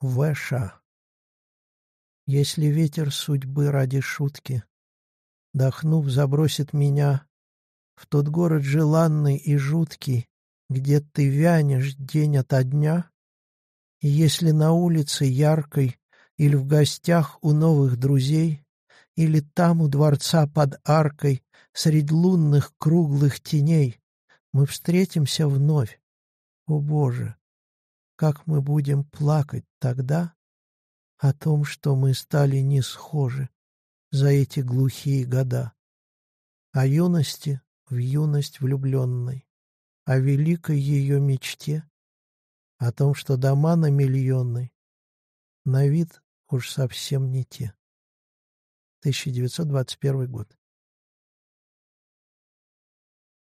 Вэша. Если ветер судьбы ради шутки, Дохнув, забросит меня В тот город желанный и жуткий, Где ты вянешь день ото дня, И если на улице яркой Или в гостях у новых друзей, Или там у дворца под аркой Средь лунных круглых теней Мы встретимся вновь, о Боже, Как мы будем плакать тогда О том, что мы стали не схожи За эти глухие года. О юности в юность влюбленной, О великой ее мечте, О том, что дома на миллионной На вид уж совсем не те. 1921 год.